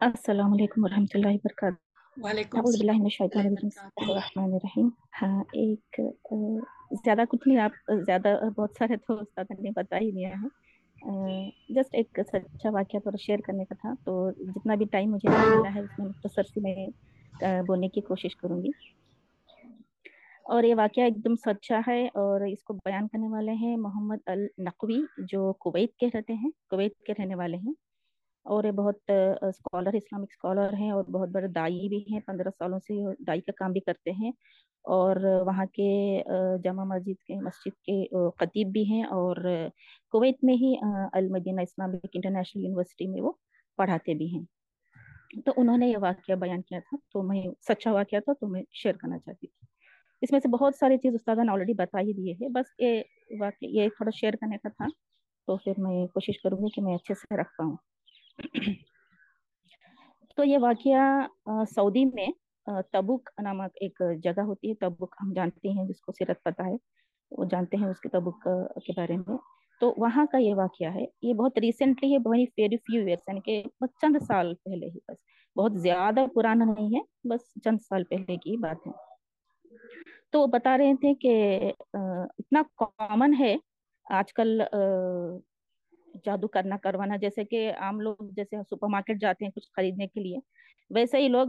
السلام علیکم ورحمۃ اللہ وبرکاتہ۔ وعلیکم السلام الشیطان الرجیم الرحمن الرحیم۔ ہاں ایک زیادہ کچھ نہیں آپ زیادہ بہت سارے تو استاد نے بتا ہی دیا ہے۔ جسٹ ایک سچا واقعہ تھوڑا شیئر کرنے کا تھا۔ تو جتنا بھی ٹائم مجھے ملا ہے اس میں مختصر سے میں بولنے کی کوشش کروں گی۔ اور یہ واقعہ ایک دم سچا ہے اور اس کو بیان کرنے والے ہیں محمد النقوی جو کویت کے رہتے ہیں کویت کے رہنے والے ہیں۔ اور یہ بہت اسکالر اسلامک اسکالر ہیں اور بہت بڑے دائی بھی ہیں پندرہ سالوں سے دائی کا کام بھی کرتے ہیں اور وہاں کے جامع مسجد کے مسجد کے آ، خطیب بھی ہیں اور کویت میں ہی المدینہ اسلامک انٹرنیشنل یونیورسٹی میں وہ پڑھاتے بھی ہیں۔ تو انہوں نے یہ واقعہ بیان کیا تھا تو میں سچا واقعہ تھا تو میں شیئر کرنا چاہتی تھی۔ اس میں سے بہت ساری چیز استاد نے آلریڈی بتا ہی دیے ہیں بس یہ واقعہ یہ تھوڑا شیئر کرنے کا تھا تو پھر میں کوشش کروں گی کہ میں اچھے سے رکھ پاؤں۔ تو یہ واقعہ سعودی میں تبوک نامک ایک جگہ ہوتی ہے۔ تبوک ہم جانتے ہیں، جس کو سیرت پتہ ہے، وہ جانتے ہیں اس کے تبوک کے بارے میں۔ تو وہاں کا یہ واقعہ ہے۔ یہ بہت ریسنٹلی ہے، بہت ویری فیو ایئرس یعنی کہ بس چند سال پہلے ہی، بس۔ بہت زیادہ پرانا نہیں ہے، بس چند سال پہلے کی بات ہے۔ تو وہ بتا رہے تھے کہ اتنا کامن ہے آج کل جادو کرنا، کروانا، جیسے کہ عام لوگ جیسے سپر مارکیٹ جاتے ہیں کچھ خریدنے کے لیے، ویسے ہی لوگ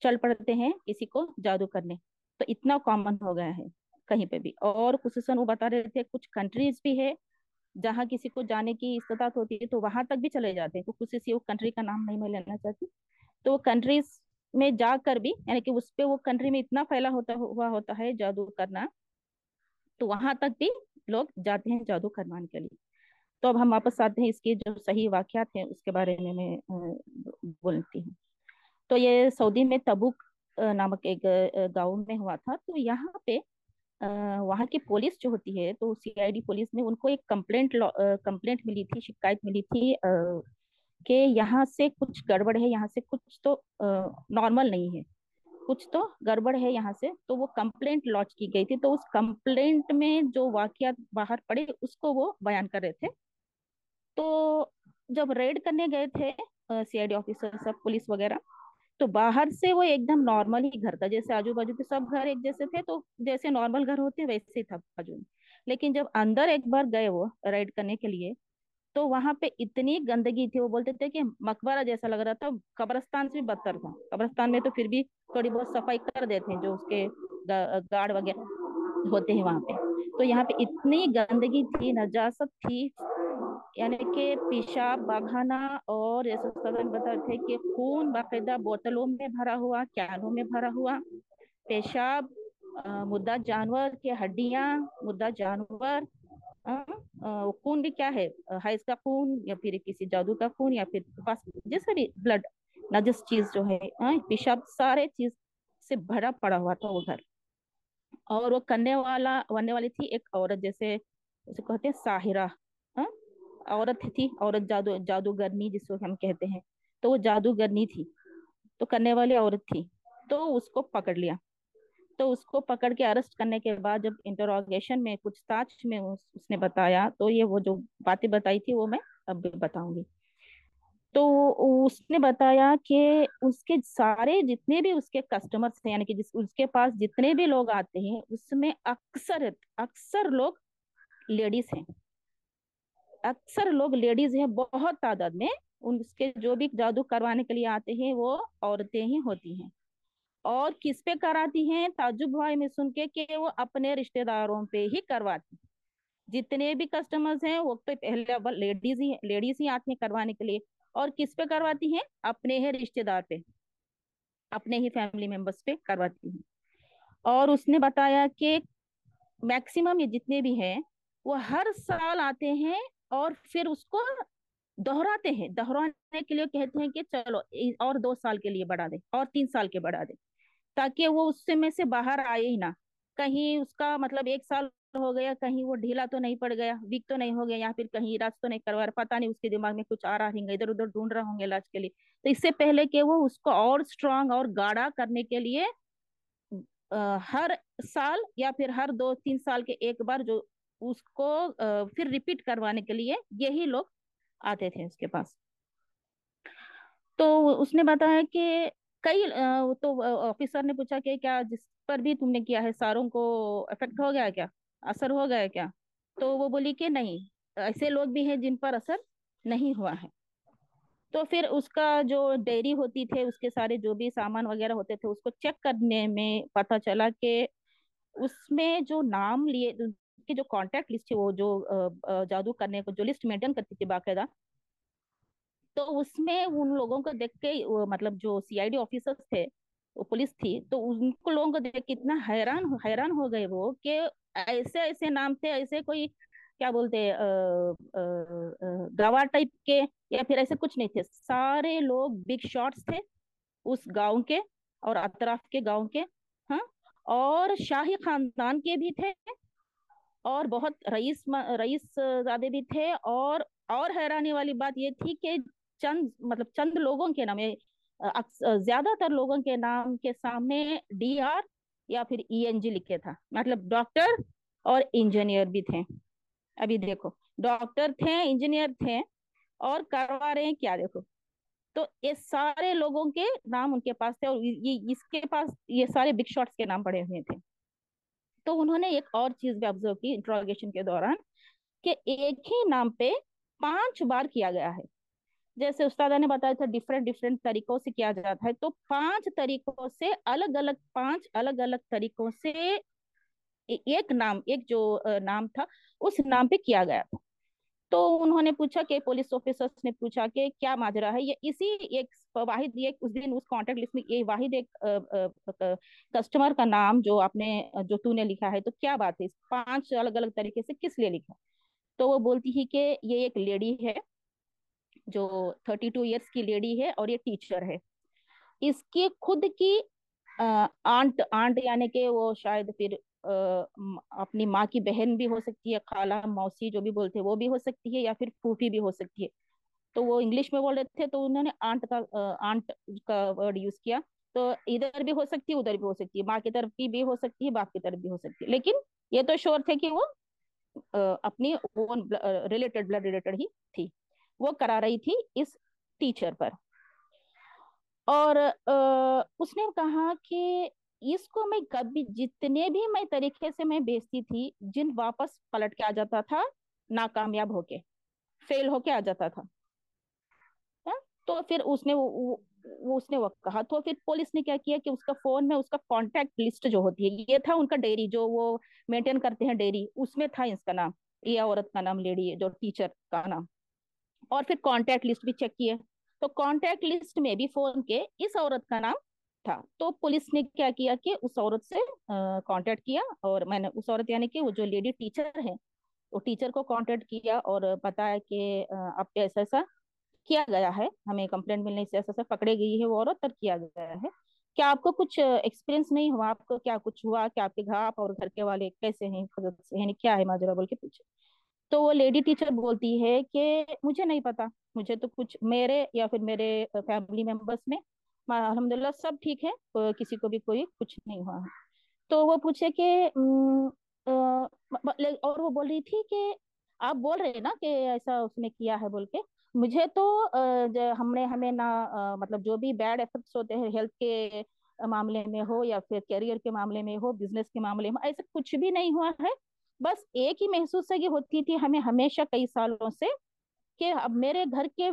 چل پڑتے ہیں کسی کو جادو کرنے۔ تو اتنا کامن ہو گیا ہے کہیں پہ بھی۔ اور خصوصاً وہ بتا رہے تھے کچھ کنٹریز بھی ہے جہاں کسی کو جانے کی استطاعت ہوتی ہے تو وہاں تک بھی چلے جاتے ہیں۔ تو کسی وہ کنٹری کا نام نہیں میں لینا چاہتی۔ تو وہ کنٹریز میں جا کر بھی یعنی کہ اس پہ وہ کنٹری میں اتنا پھیلا ہوتا ہوا ہوتا ہے جادو کرنا، تو وہاں تک بھی لوگ جاتے ہیں جادو کروانے کے لیے۔ تو اب ہم واپس آتے ہیں اس کے جو صحیح واقعات ہیں، اس کے بارے میں میں بولتی ہوں۔ تو یہ سعودی میں تبوک نامک ایک گاؤں میں ہوا تھا۔ تو یہاں پہ وہاں کی پولیس جو ہوتی ہے، تو سی آئی ڈی پولیس میں ان کو ایک کمپلینٹ کمپلینٹ ملی تھی، شکایت ملی تھی کہ یہاں سے کچھ گڑبڑ ہے، یہاں سے کچھ تو نارمل نہیں ہے۔ کچھ تو گڑبڑ ہے یہاں سے، تو وہ کمپلینٹ لانچ کی گئی تھی۔ تو اس کمپلینٹ میں جو واقعات باہر پڑے، اس کو وہ بیان کر رہے تھے۔ تو جب ریڈ کرنے گئے تھے سی آئی ڈی آفیسر سب پولیس وغیرہ، تو باہر سے وہ ایک دم نارمل ہی گھر تھا۔ جیسے آجو باجو کے سب گھر ایک جیسے تھے، تو جیسے نارمل گھر ہوتے ہیں ویسے ہی تھا باجو میں لیکن جب اندر ایک بار گئے وہ ریڈ کرنے کے لیے، تو وہاں پہ اتنی گندگی تھی۔ وہ بولتے تھے کہ مقبرہ جیسا لگ رہا تھا، قبرستان سے بھی بدتر تھا۔ قبرستان میں تو پھر بھی تھوڑی بہت صفائی کر دیتے ہیں جو اس کے گارڈ وغیرہ ہوتے ہیں وہاں پہ۔ تو یہاں پہ اتنی گندگی تھی، نجاست تھی۔ یعنی کہ پیشاب باخانہ اور جیسے تھے کہ خون باقاعدہ بوتلوں میں بھرا ہوا کینوں میں بھرا ہوا۔ پیشاب آ، مردہ جانور کی ہڈیاں مردہ جانور خون بھی کیا ہے؟ حیض کا خون یا پھر کسی جادو کا خون یا پھر پاس جیسے بھی بلڈ نجس چیز جو ہے پیشاب سارے چیز سے بھرا پڑا ہوا تھا وہ گھر۔ اور وہ کرنے والا کرنے والی تھی ایک عورت جیسے اسے کہتے ہیں ساحرہ۔ عورت تھی، عورت جادو، جادوگرنی جس کو ہم کہتے ہیں، تو وہ جادوگرنی تھی، تو کرنے والی عورت تھی، تو اس کو پکڑ لیا۔ تو اس کو پکڑ کے ارسٹ کرنے کے بعد جب انٹروگیشن میں کچھ تاچ میں اس اس نے بتایا، تو یہ وہ جو باتیں بتائی تھی وہ میں اب بھی بتاؤں گی۔ تو اس نے بتایا کہ اس کے سارے جتنے بھی اس کے کسٹمرس ہیں یعنی کہ جس، اس کے پاس جتنے بھی لوگ آتے ہیں، اس میں اکثر اکثر لوگ لیڈیز ہیں۔ اکثر لوگ لیڈیز ہیں، بہت تعداد میں۔ ان کے جو بھی جادو کروانے کے لیے آتے ہیں، وہ عورتیں ہی ہوتی ہیں۔ اور کس پہ کراتی ہیں؟ تعجب بھائی میں سن کے کہ وہ اپنے رشتہ داروں پہ ہی کرواتی جتنے بھی کسٹمرز ہیں، وہ تو پہلے لیڈیز ہی لیڈیز ہی آتی ہیں کروانے کے لیے۔ اور کس پہ کرواتی ہیں؟ اپنے ہی رشتہ دار پہ، اپنے ہی فیملی ممبرس پہ کرواتی ہیں۔ اور اس نے بتایا کہ میکسیمم یہ جتنے بھی ہیں، وہ ہر سال آتے ہیں اور پھر اس کو دہراتے ہیں۔ دہرانے کے لیے کہتے ہیں کہ چلو اور دو سال کے لیے بڑھا دیں اور تین سال کے بڑھا دیں تاکہ وہ اس سے میں سے باہر آئے ہی نہ۔ کہیں اس کا مطلب ایک سال ہو گیا، کہیں وہ ڈھیلا تو نہیں پڑ گیا، ویک تو نہیں ہو گیا، یا پھر کہیں علاج تو نہیں کروا رہا پتا نہیں اس کے دماغ میں کچھ آ رہا ہے ادھر ادھر ڈھونڈ رہا ہوں گے علاج کے لیے۔ تو اس سے پہلے کہ وہ اس کو اور اسٹرانگ اور گاڑا کرنے کے لیے ہر سال یا پھر ہر دو تین سال کے ایک بار جو اس کو پھر ریپیٹ کروانے کے لیے یہی لوگ آتے تھے اس کے پاس۔ تو اس نے بتایا کہ کئی تو آفیسر نے پوچھا کہ کیا جس پر بھی تم نے کیا ہے، ساروں کو افیکٹ ہو گیا کیا؟ اثر ہو گیا کیا؟ تو وہ بولی کہ نہیں، ایسے لوگ بھی ہیں جن پر اثر نہیں ہوا ہے۔ تو پھر اس کا جو ڈیری ہوتی تھے اس کے سارے جو بھی سامان وغیرہ ہوتے تھے، اس کو چیک کرنے میں پتہ چلا کہ اس میں جو نام لیے کی جو کانٹیکٹ لسٹ ہے وہ جو جادو کرنے کو جو لسٹ مینٹین کرتی تھی باقاعدہ، تو اس میں ان لوگوں کو دیکھ کے مطلب جو سی آئی ڈی آفیسر تھے پولیس تھی، تو ان کو لوگوں کو دیکھ کے اتنا حیران حیران ہو گئے وہ کہ ایسے ایسے نام تھے، ایسے کوئی کیا بولتے گواہ ٹائپ کے یا پھر ایسے کچھ نہیں تھے۔ سارے لوگ بگ شاٹس تھے اس گاؤں کے اور اطراف کے گاؤں کے ہاں اور شاہی خاندان کے بھی تھے۔ اور بہت رئیس رئیس زیادہ بھی تھے اور اور حیرانی والی بات یہ تھی کہ چند مطلب چند لوگوں کے نام زیادہ تر لوگوں کے نام کے سامنے ڈی آر یا پھر ای این جی لکھے تھا مطلب ڈاکٹر اور انجینئر بھی تھے۔ ابھی دیکھو، ڈاکٹر تھے، انجینئر تھے اور کروا رہے ہیں کیا؟ دیکھو۔ تو یہ سارے لوگوں کے نام ان کے پاس تھے اور اس کے پاس یہ سارے بگ شاٹس کے نام پڑے ہوئے تھے۔ تو انہوں نے ایک اور چیز بھی آبزرو کی انٹروگیشن کے دوران کہ ایک ہی نام پہ پانچ بار کیا گیا ہے۔ جیسے استادہ نے بتایا تھا ڈیفرنٹ ڈفرینٹ طریقوں سے کیا جاتا ہے، تو پانچ طریقوں سے الگ الگ پانچ الگ الگ طریقوں سے ایک نام، ایک جو نام تھا، اس نام پہ کیا گیا تھا۔ تو انہوں نے پوچھا کہ پولیس آفیسرس نے پوچھا کہ کیا ماجرا ہے؟ یہ اسی ایک واحد اس دن اس کانٹیکٹ لسٹ میں یہ واحد ایک کسٹمر کا نام جو آپ نے، جو تو نے لکھا ہے، تو کیا بات ہے؟ پانچ الگ الگ طریقے سے کس لیے لکھا؟ تو وہ بولتی ہی کہ یہ ایک لیڈی ہے، جو تھرٹی ٹو ایئرس کی لیڈی ہے اور یہ ٹیچر ہے۔ اس کی خود کی آنٹ آنٹ یعنی کہ وہ شاید پھر اپنی ماں کی بہن بھی ہو سکتی ہے، خالہ، موسی جو بھی بولتے وہ بھی ہو سکتی ہے یا پھر پھوپھی بھی ہو سکتی ہے۔ تو وہ انگلش میں بول رہے تھے تو انہوں نے آنٹ کا آنٹ کا ورڈ یوز کیا۔ تو ادھر بھی ہو سکتی ہے، ادھر بھی ہو سکتی ہے۔ ماں کی طرف کی بھی ہو سکتی ہے، باپ کی طرف بھی ہو سکتی ہے۔ لیکن یہ تو شور تھے کہ وہ اپنی اون ریلیٹڈ بلڈ ریلیٹڈ ہی تھی۔ وہ کرا رہی تھی اس ٹیچر پر۔ اور اس نے کہا کہ اس کو میں کبھی جتنے بھی میں طریقے سے میں بیچتی تھی جن واپس پلٹ کے آ جاتا تھا ناکامیاب ہو کے فیل ہو کے آ جاتا تھا تو پھر اس نے وہ اس نے وقت کہا تو پھر پولیس نے کیا کیا کہ اس کا فون میں اس کا کانٹیکٹ لسٹ جو ہوتی ہے یہ تھا ان کا ڈیری جو وہ مینٹین کرتے ہیں ڈیری اس میں تھا اس کا نام یہ عورت کا نام لیڈی ہے جو ٹیچر کا نام اور پھر کانٹیکٹ لسٹ بھی چیک کیے تو کانٹیکٹ لسٹ میں بھی فون کے اس عورت کا نام تھا۔ تو پولیس نے کیا کیا کہ اس عورت سے کانٹیکٹ کیا اور میں نے اس عورت یعنی کہ وہ جو لیڈی ٹیچر ہے، وہ ٹیچر کو کانٹیکٹ کیا اور بتایا کہ اب ایسا ایسا کیا گیا ہے۔ ہمیں کمپلینٹ ملنے سے ایسا ایسا پکڑے گئی ہے وہ عورت اور کیا گیا ہے۔ کیا آپ کو کچھ ایکسپیرینس نہیں ہوا؟ آپ کو کیا کچھ ہوا؟ کیا آپ کے گھر آپ اور گھر کے والے کیسے ہیں؟ حفاظت سے یعنی کیا ہے؟ ماجرا بول کے پوچھے۔ تو وہ لیڈی ٹیچر بولتی ہے کہ مجھے نہیں پتا مجھے تو کچھ میرے یا پھر میرے فیملی ممبرس میں الحمد للہ سب ٹھیک ہے کسی کو بھی کوئی کچھ نہیں ہوا۔ تو وہ پوچھے کہ اور وہ بول رہی تھی کہ، آپ بول رہے نا کہ ایسا اس نے کیا ہے بول کے۔ مجھے تو ہم نے ہمیں نہ مطلب جو بھی بیڈ افیکٹس ہوتے ہیں ہیلتھ کے معاملے میں ہو یا پھر کیریئر کے معاملے میں ہو بزنس کے معاملے میں ایسا کچھ بھی نہیں ہوا ہے۔ بس ایک ہی محسوس ہے یہ ہوتی تھی ہمیں ہمیشہ کئی سالوں سے کہ اب میرے گھر کے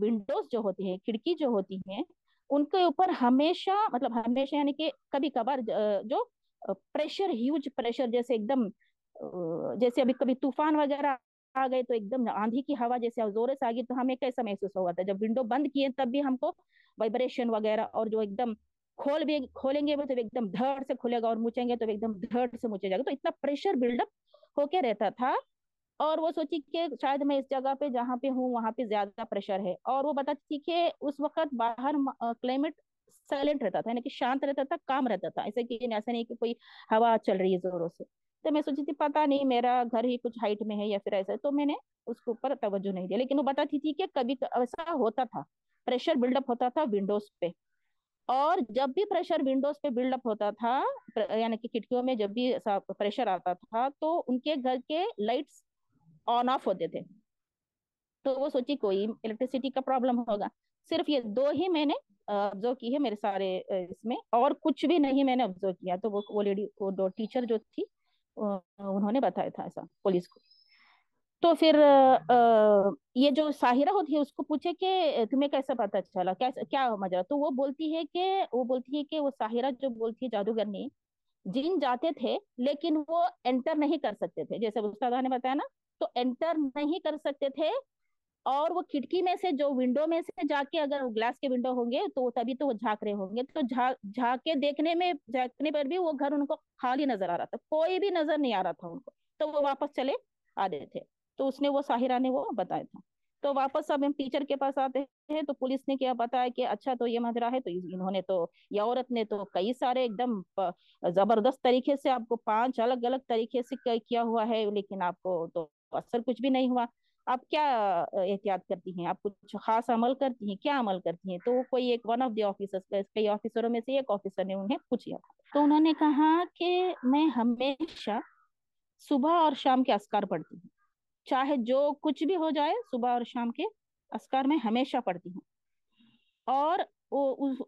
ونڈوز جو ہوتی ہیں، کھڑکی جو ہوتی ہیں ان کے اوپر ہمیشہ مطلب ہمیشہ یعنی کہ کبھی کبھار جو پریشر ہیوج پریشر جیسے ایک دم جیسے ابھی کبھی طوفان وغیرہ آ گئے تو ایک دم آندھی کی ہوا جیسے زور سے آ گئی تو ہمیں کیسا محسوس ہوا تھا؟ جب ونڈو بند کیے تب بھی ہم کو وائبریشن وغیرہ اور جو ایک دم کھول بھی، کھولیں گے تو ایک دم دھڑ سے کھلے گا اور مچیں گے تو ایک دم دھڑ سے مچے جائے گا۔ تو اتنا پریشر بلڈ اپ ہو کے رہتا تھا۔ اور وہ سوچی کہ شاید میں اس جگہ پہ جہاں پہ ہوں وہاں پہ زیادہ پریشر ہے۔ اور وہ بتاتی کہ اس وقت باہر کلائمیٹ سائلنٹ رہتا تھا یعنی کہ شانت رہتا تھا، کام رہتا تھا۔ ایسے کہ ایسا نہیں کہ کوئی ہوا چل رہی ہے زوروں سے۔ تو میں سوچی تھی پتہ نہیں میرا گھر ہی کچھ ہائٹ میں ہے یا پھر ایسا تو میں نے اس کے اوپر توجہ نہیں دیا۔ لیکن وہ بتاتی تھی کہ کبھی ایسا ہوتا تھا پریشر بلڈ اپ ہوتا تھا ونڈوز پہ۔ اور جب بھی پریشر ونڈوز پہ بلڈ اپ ہوتا تھا یعنی کہ کھڑکیوں میں جب بھی پریشر آتا تھا، تو ان کے گھر کے لائٹس آن آف ہوتے تھے۔ تو وہ سوچی کوئی الیکٹریسٹی کا پرابلم ہوگا۔ صرف یہ دو ہی میں نے آبزرو کی ہے میرے سارے اس میں۔ اور کچھ بھی نہیں میں نے آبزرو کیا۔ تو وہ لیڈی وہ ٹیچر جو تھی انہوں نے بتایا تھا ایسا پولیس کو۔ تو پھر یہ جو ساحرہ ہوتی ہے، اس کو پوچھے کہ تمہیں کیسا پتا چلا؟ کیا مجرا؟ تو وہ بولتی ہے کہ، وہ بولتی ہے کہ وہ ساحرہ جو بولتی ہے جادوگرنی جن جاتے تھے لیکن وہ انٹر نہیں کر سکتے تھے۔ جیسے استاد نے بتایا نا تو انٹر نہیں کر سکتے تھے اور وہ کھڑکی میں سے جو ونڈو میں سے جا کے اگر گلاس کے ونڈو ہوں گے تو تبھی تو وہ جھانک رہے ہوں گے۔ تو جھانک کے دیکھنے میں، جھانکنے پر بھی وہ گھر ان کو خالی نظر آ رہا تھا۔ کوئی بھی نظر نہیں آ رہا تھا ان کو۔ تو وہ واپس چلے آتے تھے۔ تو اس نے وہ ساحرہ نے وہ بتایا تھا۔ تو واپس اب ہم ٹیچر کے پاس آتے ہیں تو پولیس نے کیا بتایا کہ اچھا تو یہ ماجرا ہے تو انہوں نے تو یہ عورت نے تو کئی سارے ایک دم زبردست طریقے سے آپ کو پانچ الگ الگ طریقے سے کیا ہوا ہے، لیکن آپ کو تو اثر کچھ بھی نہیں ہوا۔ آپ کیا احتیاط کرتی ہیں؟ آپ کچھ خاص عمل کرتی ہیں؟ کیا عمل کرتی ہیں؟ تو کوئی ایک ون آف دی آفیسر کئی آفیسروں میں سے ایک آفیسر نے انہیں پوچھا۔ تو انہوں نے کہا کہ میں ہمیشہ صبح اور شام کے اسکار پڑھتی ہوں۔ چاہے جو کچھ بھی ہو جائے صبح اور شام کے اسکار میں ہمیشہ پڑھتی ہوں۔ اور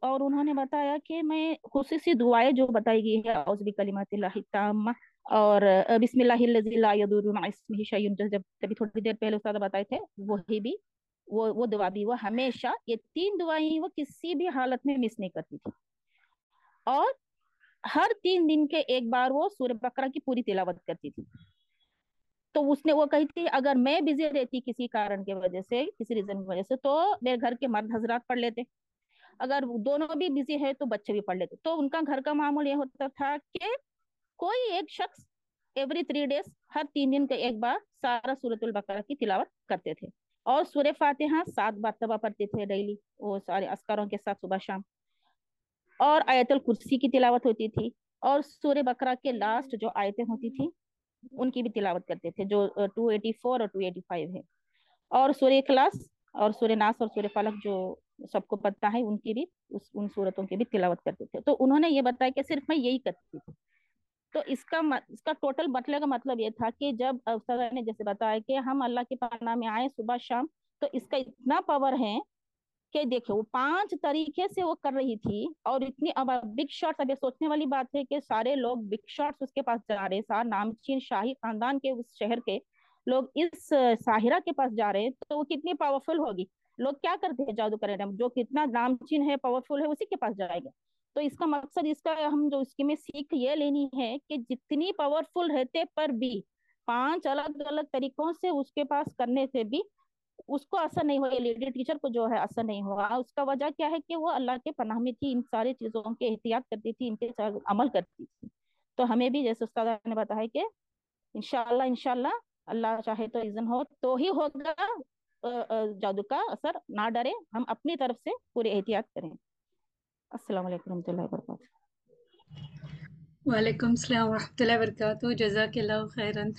اور انہوں نے بتایا کہ میں خصوصی دعائیں جو بتائی گئی ہے اعوذ بکلمات اللہ التامہ اور بسم اللہ الذی لا یضر مع اسمہ شیء جب تبھی تھوڑی دیر پہلے استاد بتائے تھے، وہی بھی، وہ وہ دعا بھی، وہ ہمیشہ یہ تین دعائیں وہ کسی بھی حالت میں مس نہیں کرتی تھی۔ اور ہر تین دن کے ایک بار وہ سورہ بقرہ کی پوری تلاوت کرتی تھی۔ تو اس نے وہ کہی تھی اگر میں بزی رہتی کسی کارن کی وجہ سے، کسی ریزن کی وجہ سے، تو میرے گھر کے مرد حضرات پڑھ لیتے۔ اگر دونوں بھی بزی ہے تو بچے بھی پڑھ لیتے۔ تو ان کا گھر کا معمول یہ ہوتا تھا کہ کوئی ایک شخص ایوری تھری ڈیز ہر تین دن کے ایک بار سارا سورت البقرہ کی تلاوت کرتے تھے۔ اور سورہ فاتحہ سات مرتبہ پڑھتے تھے ڈیلی وہ سارے اسکاروں کے ساتھ صبح شام۔ اور آیت الکرسی کی تلاوت ہوتی تھی۔ اور سورہ بقرہ کے لاسٹ جو آیتیں ہوتی تھی ان کی بھی تلاوت کرتے تھے جو 284 اور 285 ہے اور سورہ اخلاص اور سورہ ناس اور سورہ فلق جو سب کو پتہ ہے، ان کی بھی، اس، ان صورتوں کی بھی تلاوت کرتے تھے۔ تو انہوں نے یہ بتایا کہ صرف میں یہی کرتی تھی۔ تو اس کا اس کا ٹوٹل بٹلے کا مطلب یہ تھا کہ جب استاد نے جیسے بتایا کہ ہم اللہ کے پناہ میں آئے صبح شام، تو اس کا اتنا پاور ہے کہ دیکھیں وہ پانچ طریقے سے وہ کر رہی تھی اور اتنی اب بگ شارٹس اب یہ سوچنے والی بات ہے کہ سارے لوگ بگ شارٹس اس کے پاس جا رہے سار نامچین شاہی خاندان کے اس شہر کے لوگ اس ساحرہ کے پاس جا رہے ہیں، تو وہ کتنی پاورفل ہوگی؟ لوگ کیا کرتے ہیں جادو کرے جو کتنا نامچین ہے پاورفل ہے، اسی کے پاس جائے گا۔ تو اس کا مقصد، اس کا ہم جو اس کی میں سیکھ یہ لینی ہے کہ جتنی پاورفل رہتے پر بھی پانچ الگ الگ طریقوں سے اس کے پاس کرنے سے بھی اس کو اثر نہیں ہوا لیڈی ٹیچر کو جو ہے اثر نہیں ہوا۔ اس کا وجہ کیا ہے کہ وہ اللہ کے پناہ میں تھی، ان ساری چیزوں کے احتیاط کرتی تھی، ان کے عمل کرتی تھی۔ تو ہمیں بھی جیسے استاد نے بتایا کہ انشاءاللہ انشاءاللہ اللہ چاہے تو اذن ہو، تو ہی ہوگا جادو کا اثر نہ ڈرے۔ ہم اپنی طرف سے پوری احتیاط کریں۔ السلام علیکم ورحمۃ اللہ وبرکاتہ۔ وعلیکم السلام ورحمۃ اللہ وبرکاتہ۔ جزاک اللہ خیرن